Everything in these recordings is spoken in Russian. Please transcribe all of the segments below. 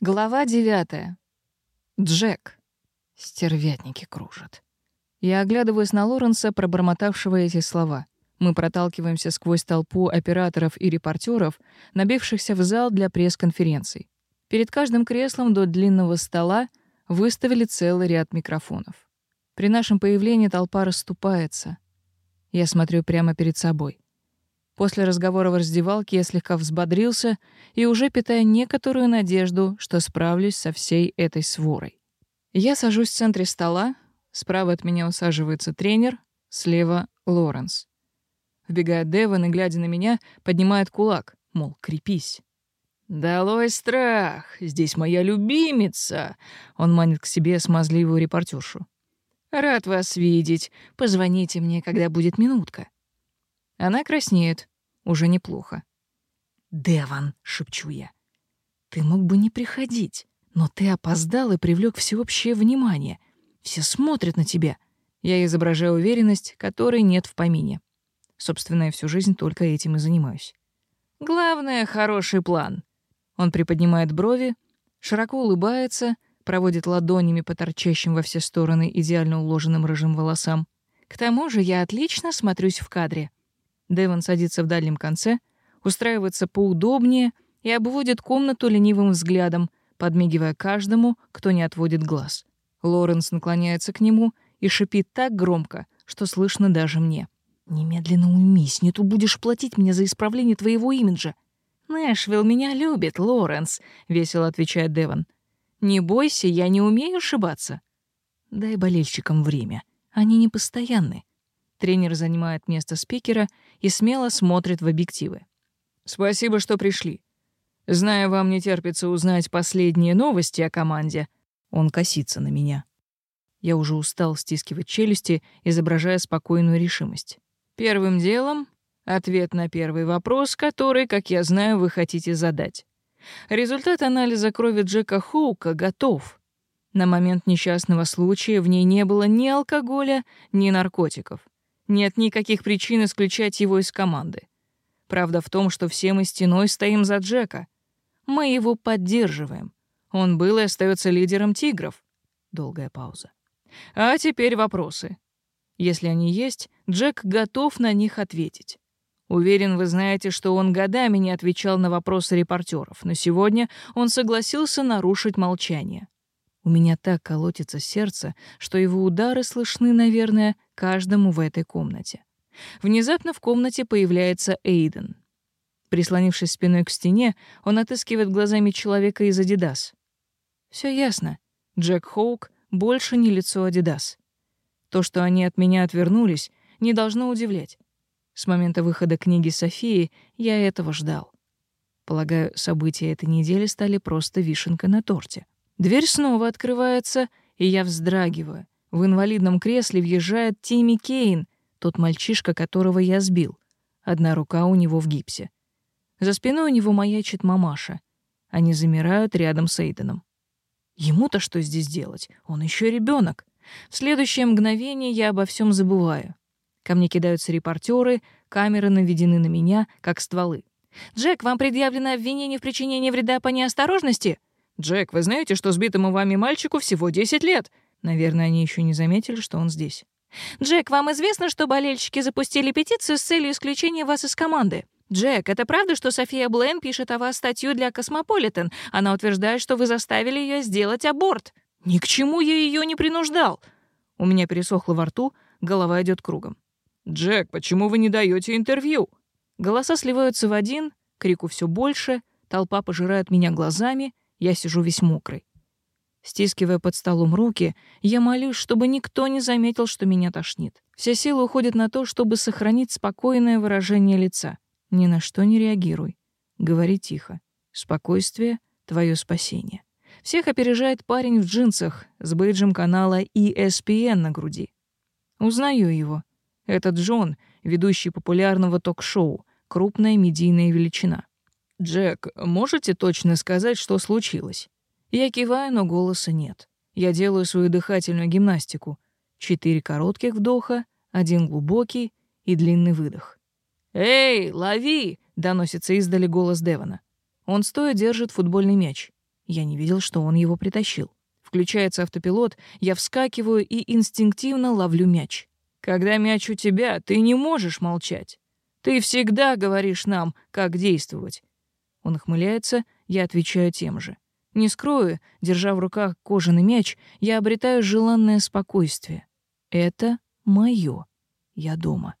Глава 9. Джек. Стервятники кружат. Я оглядываюсь на Лоренса, пробормотавшего эти слова. Мы проталкиваемся сквозь толпу операторов и репортеров, набившихся в зал для пресс-конференций. Перед каждым креслом до длинного стола выставили целый ряд микрофонов. При нашем появлении толпа расступается. Я смотрю прямо перед собой. После разговора в раздевалке я слегка взбодрился и уже питая некоторую надежду, что справлюсь со всей этой сворой. Я сажусь в центре стола, справа от меня усаживается тренер, слева — Лоренс. Вбегает Деван и, глядя на меня, поднимает кулак, мол, крепись. «Долой страх! Здесь моя любимица!» Он манит к себе смазливую репортершу. «Рад вас видеть. Позвоните мне, когда будет минутка». Она краснеет. Уже неплохо. «Деван!» — шепчу я. «Ты мог бы не приходить, но ты опоздал и привлек всеобщее внимание. Все смотрят на тебя». Я изображаю уверенность, которой нет в помине. Собственно, я всю жизнь только этим и занимаюсь. «Главное — хороший план». Он приподнимает брови, широко улыбается, проводит ладонями по торчащим во все стороны идеально уложенным рыжим волосам. «К тому же я отлично смотрюсь в кадре». Дэвон садится в дальнем конце, устраивается поудобнее и обводит комнату ленивым взглядом, подмигивая каждому, кто не отводит глаз. Лоренс наклоняется к нему и шипит так громко, что слышно даже мне. «Немедленно уймись, не то будешь платить мне за исправление твоего имиджа». «Нэшвилл меня любит, Лоренс», — весело отвечает Деван. «Не бойся, я не умею ошибаться». «Дай болельщикам время. Они непостоянны. Тренер занимает место спикера и смело смотрит в объективы. «Спасибо, что пришли. Зная, вам не терпится узнать последние новости о команде». Он косится на меня. Я уже устал стискивать челюсти, изображая спокойную решимость. «Первым делом — ответ на первый вопрос, который, как я знаю, вы хотите задать. Результат анализа крови Джека Хоука готов. На момент несчастного случая в ней не было ни алкоголя, ни наркотиков. Нет никаких причин исключать его из команды. Правда в том, что все мы стеной стоим за Джека. Мы его поддерживаем. Он был и остается лидером «Тигров». Долгая пауза. А теперь вопросы. Если они есть, Джек готов на них ответить. Уверен, вы знаете, что он годами не отвечал на вопросы репортеров, но сегодня он согласился нарушить молчание. У меня так колотится сердце, что его удары слышны, наверное, каждому в этой комнате. Внезапно в комнате появляется Эйден. Прислонившись спиной к стене, он отыскивает глазами человека из «Адидас». Все ясно. Джек Хоук больше не лицо «Адидас». То, что они от меня отвернулись, не должно удивлять. С момента выхода книги Софии я этого ждал. Полагаю, события этой недели стали просто вишенкой на торте. Дверь снова открывается, и я вздрагиваю. В инвалидном кресле въезжает Тимми Кейн, тот мальчишка, которого я сбил. Одна рука у него в гипсе. За спиной у него маячит мамаша. Они замирают рядом с Эйденом. Ему-то что здесь делать? Он еще ребенок. В следующее мгновение я обо всем забываю. Ко мне кидаются репортеры, камеры наведены на меня, как стволы. «Джек, вам предъявлено обвинение в причинении вреда по неосторожности?» «Джек, вы знаете, что сбитому вами мальчику всего 10 лет?» Наверное, они еще не заметили, что он здесь. «Джек, вам известно, что болельщики запустили петицию с целью исключения вас из команды?» «Джек, это правда, что София Блейн пишет о вас статью для «Космополитен»? Она утверждает, что вы заставили ее сделать аборт». «Ни к чему я ее не принуждал!» У меня пересохло во рту, голова идет кругом. «Джек, почему вы не даете интервью?» Голоса сливаются в один, крику все больше, толпа пожирает меня глазами — я сижу весь мокрый. Стискивая под столом руки, я молюсь, чтобы никто не заметил, что меня тошнит. Вся сила уходит на то, чтобы сохранить спокойное выражение лица. Ни на что не реагируй. Говори тихо. Спокойствие — твое спасение. Всех опережает парень в джинсах с бейджем канала ESPN на груди. Узнаю его. Это Джон, ведущий популярного ток-шоу, крупная медийная величина. «Джек, можете точно сказать, что случилось?» Я киваю, но голоса нет. Я делаю свою дыхательную гимнастику. Четыре коротких вдоха, один глубокий и длинный выдох. «Эй, лови!» — доносится издали голос Девона. Он стоя держит футбольный мяч. Я не видел, что он его притащил. Включается автопилот, я вскакиваю и инстинктивно ловлю мяч. Когда мяч у тебя, ты не можешь молчать. Ты всегда говоришь нам, как действовать. Он охмыляется, я отвечаю тем же. Не скрою, держа в руках кожаный меч, я обретаю желанное спокойствие. Это мое. Я дома.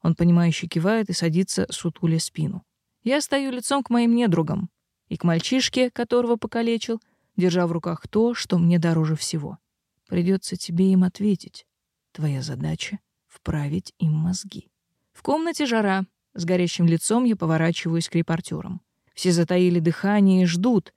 Он понимающе кивает и садится, сутуля спину. Я стою лицом к моим недругам и к мальчишке, которого покалечил, держа в руках то, что мне дороже всего. Придется тебе им ответить. Твоя задача — вправить им мозги. В комнате жара. С горящим лицом я поворачиваюсь к репортерам. Все затаили дыхание и ждут.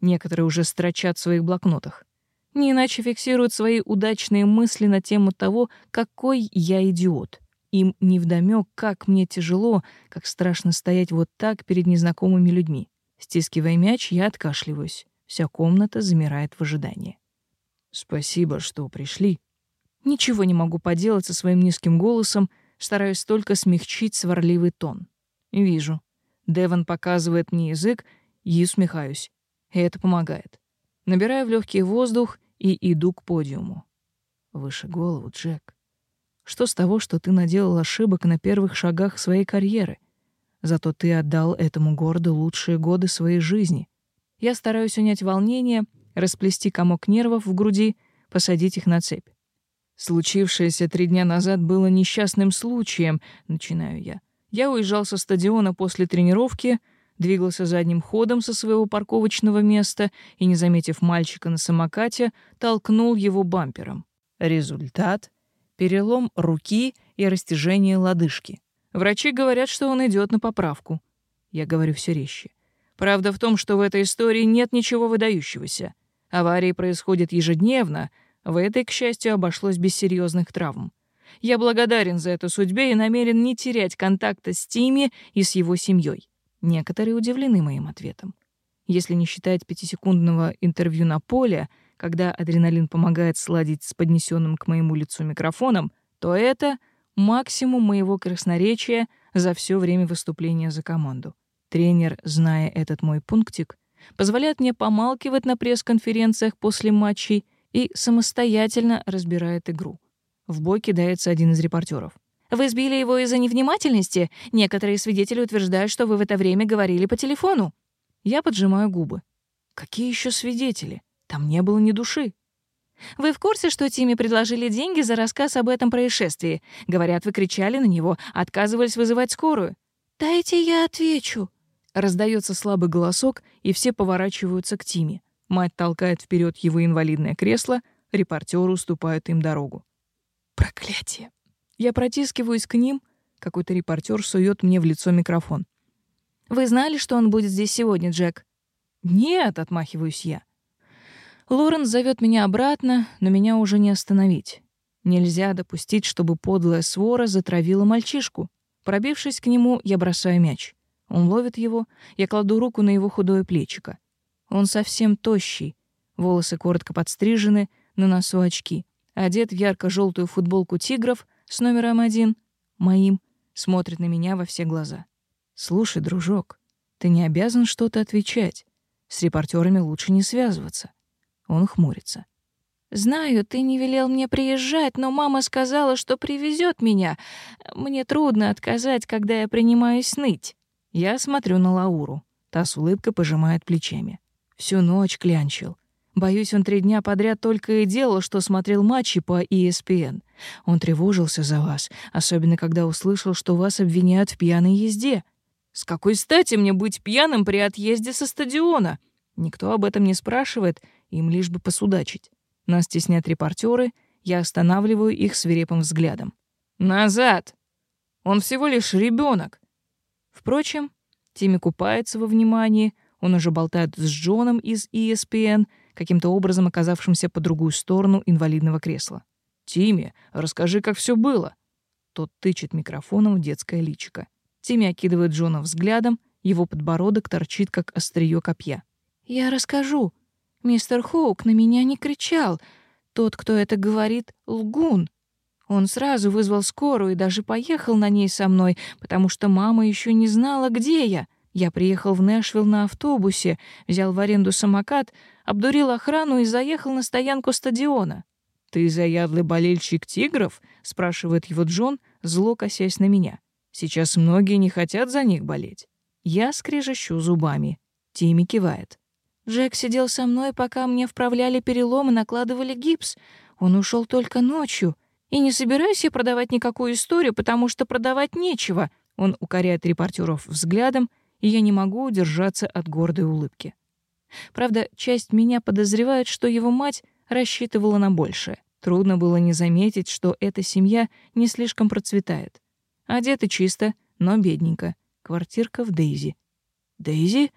Некоторые уже строчат в своих блокнотах. Не иначе фиксируют свои удачные мысли на тему того, какой я идиот. Им невдомёк, как мне тяжело, как страшно стоять вот так перед незнакомыми людьми. Стискивая мяч, я откашливаюсь. Вся комната замирает в ожидании. «Спасибо, что пришли». Ничего не могу поделать со своим низким голосом, стараюсь только смягчить сварливый тон. «Вижу. Деван показывает мне язык, и усмехаюсь. И это помогает. Набираю в легкий воздух и иду к подиуму. Выше голову, Джек. Что с того, что ты наделал ошибок на первых шагах своей карьеры? Зато ты отдал этому городу лучшие годы своей жизни. Я стараюсь унять волнение, расплести комок нервов в груди, посадить их на цепь. Случившееся три дня назад было несчастным случаем, начинаю я. Я уезжал со стадиона после тренировки, двигался задним ходом со своего парковочного места и, не заметив мальчика на самокате, толкнул его бампером. Результат — перелом руки и растяжение лодыжки. Врачи говорят, что он идет на поправку. Я говорю все резче. Правда в том, что в этой истории нет ничего выдающегося. Аварии происходят ежедневно, в этой, к счастью, обошлось без серьезных травм. Я благодарен за эту судьбе и намерен не терять контакта с Тими и с его семьей. Некоторые удивлены моим ответом. Если не считать пятисекундного интервью на поле, когда адреналин помогает сладить с поднесенным к моему лицу микрофоном, то это максимум моего красноречия за все время выступления за команду. Тренер, зная этот мой пунктик, позволяет мне помалкивать на пресс-конференциях после матчей и самостоятельно разбирает игру. В бой кидается один из репортеров. Вы сбили его из-за невнимательности. Некоторые свидетели утверждают, что вы в это время говорили по телефону. Я поджимаю губы. Какие еще свидетели? Там не было ни души. Вы в курсе, что Тиме предложили деньги за рассказ об этом происшествии? Говорят, вы кричали на него, отказывались вызывать скорую. «Дайте я отвечу!» Раздается слабый голосок, и все поворачиваются к Тиме. Мать толкает вперед его инвалидное кресло, репортеры уступают им дорогу. Проклятие! Я протискиваюсь к ним. Какой-то репортер сует мне в лицо микрофон. «Вы знали, что он будет здесь сегодня, Джек?» «Нет», — отмахиваюсь я. Лорен зовет меня обратно, но меня уже не остановить. Нельзя допустить, чтобы подлая свора затравила мальчишку. Пробившись к нему, я бросаю мяч. Он ловит его, я кладу руку на его худое плечико. Он совсем тощий, волосы коротко подстрижены, на носу очки одет в ярко-желтую футболку «Тигров» с номером один, моим, смотрит на меня во все глаза. «Слушай, дружок, ты не обязан что-то отвечать. С репортерами лучше не связываться». Он хмурится. «Знаю, ты не велел мне приезжать, но мама сказала, что привезет меня. Мне трудно отказать, когда я принимаюсь ныть». Я смотрю на Лауру. Та с улыбкой пожимает плечами. Всю ночь клянчил. Боюсь, он три дня подряд только и делал, что смотрел матчи по ESPN. Он тревожился за вас, особенно когда услышал, что вас обвиняют в пьяной езде. С какой стати мне быть пьяным при отъезде со стадиона? Никто об этом не спрашивает, им лишь бы посудачить. Нас теснят репортеры, я останавливаю их свирепым взглядом. «Назад! Он всего лишь ребенок. Впрочем, Тимми купается во внимании, он уже болтает с Джоном из ESPN — каким-то образом оказавшимся по другую сторону инвалидного кресла. «Тимми, расскажи, как все было!» Тот тычет микрофоном в детское личико. Тимми окидывает Джона взглядом, его подбородок торчит, как острие копья. «Я расскажу. Мистер Хоук на меня не кричал. Тот, кто это говорит, — лгун. Он сразу вызвал скорую и даже поехал на ней со мной, потому что мама еще не знала, где я. Я приехал в Нэшвилл на автобусе, взял в аренду самокат, обдурил охрану и заехал на стоянку стадиона. «Ты заядлый болельщик тигров?» — спрашивает его Джон, зло косясь на меня. «Сейчас многие не хотят за них болеть». Я скрежещу зубами. Тимми кивает. «Джек сидел со мной, пока мне вправляли перелом и накладывали гипс. Он ушел только ночью. И не собираюсь я продавать никакую историю, потому что продавать нечего». Он укоряет репортеров взглядом, и я не могу удержаться от гордой улыбки. Правда, часть меня подозревает, что его мать рассчитывала на большее. Трудно было не заметить, что эта семья не слишком процветает. Одеты чисто, но бедненько. Квартирка в Дейзи. «Дейзи?»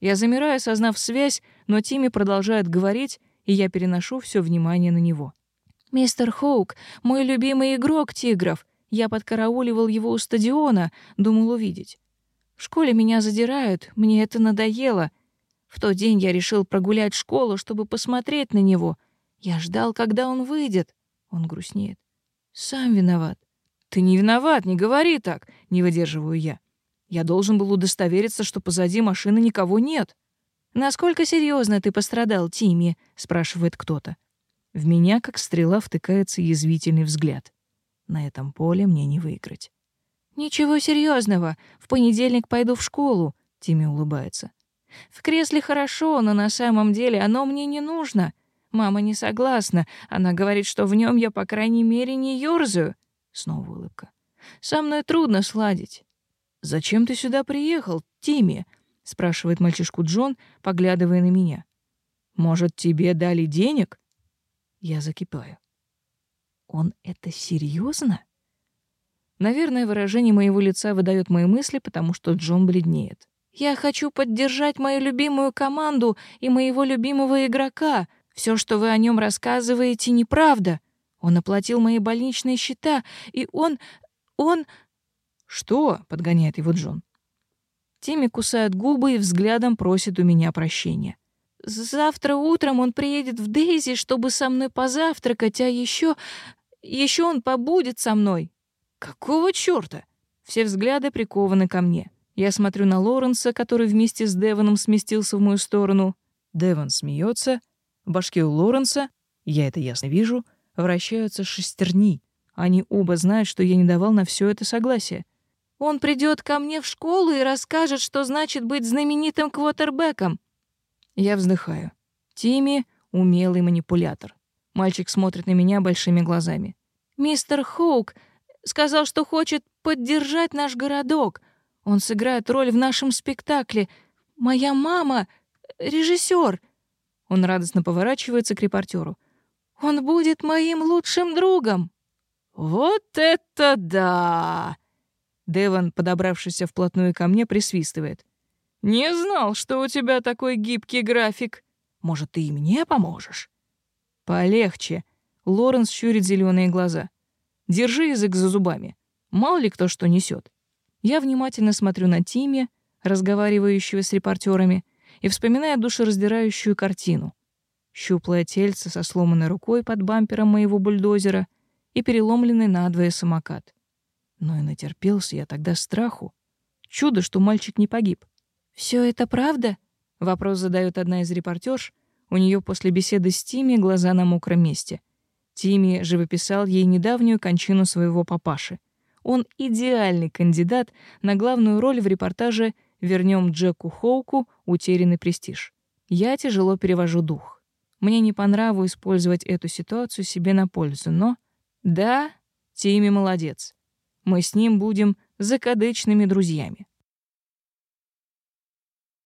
Я замираю, осознав связь, но Тимми продолжает говорить, и я переношу все внимание на него. «Мистер Хоук, мой любимый игрок тигров. Я подкарауливал его у стадиона, думал увидеть. В Школе меня задирают, мне это надоело. В тот день я решил прогулять школу, чтобы посмотреть на него. Я ждал, когда он выйдет. Он грустнеет. Сам виноват. Ты не виноват, не говори так, не выдерживаю я. Я должен был удостовериться, что позади машины никого нет. Насколько серьезно ты пострадал, Тимми? спрашивает кто-то. В меня, как стрела, втыкается язвительный взгляд. На этом поле мне не выиграть. «Ничего серьезного. В понедельник пойду в школу», — Тимми улыбается. «В кресле хорошо, но на самом деле оно мне не нужно. Мама не согласна. Она говорит, что в нем я, по крайней мере, не ёрзаю». Снова улыбка. «Со мной трудно сладить». «Зачем ты сюда приехал, Тимми?» — спрашивает мальчишку Джон, поглядывая на меня. «Может, тебе дали денег?» Я закипаю. «Он это серьезно? Наверное, выражение моего лица выдает мои мысли, потому что Джон бледнеет. «Я хочу поддержать мою любимую команду и моего любимого игрока. Все, что вы о нем рассказываете, неправда. Он оплатил мои больничные счета, и он... он...» «Что?» — подгоняет его Джон. Тимми кусает губы и взглядом просит у меня прощения. «Завтра утром он приедет в Дейзи, чтобы со мной позавтракать, а еще... еще он побудет со мной. Какого чёрта? Все взгляды прикованы ко мне. Я смотрю на Лоренса, который вместе с Девоном сместился в мою сторону. Девон смеется. В башке у Лоренса, я это ясно вижу, вращаются шестерни. Они оба знают, что я не давал на все это согласие. Он придет ко мне в школу и расскажет, что значит быть знаменитым квотербеком. Я вздыхаю. Тимми, — умелый манипулятор. Мальчик смотрит на меня большими глазами. «Мистер Хоук, сказал, что хочет поддержать наш городок. Он сыграет роль в нашем спектакле. Моя мама — режиссер. Он радостно поворачивается к репортеру. «Он будет моим лучшим другом!» «Вот это да!» Деван, подобравшийся вплотную ко мне, присвистывает. «Не знал, что у тебя такой гибкий график. Может, ты и мне поможешь?» «Полегче». Лоренс щурит зеленые глаза. Держи язык за зубами. Мало ли кто что несет. Я внимательно смотрю на Тиме, разговаривающего с репортерами, и вспоминаю душераздирающую картину. Щуплое тельце со сломанной рукой под бампером моего бульдозера и переломленный надвое самокат. Но и натерпелся я тогда страху. Чудо, что мальчик не погиб. «Все это правда?» — вопрос задает одна из репортерш. У нее после беседы с Тиме глаза на мокром месте — Тими выписал ей недавнюю кончину своего папаши. Он идеальный кандидат на главную роль в репортаже «Вернем Джеку Хоуку утерянный престиж». Я тяжело перевожу дух. Мне не по нраву использовать эту ситуацию себе на пользу, но... Да, Тими молодец. Мы с ним будем закадычными друзьями.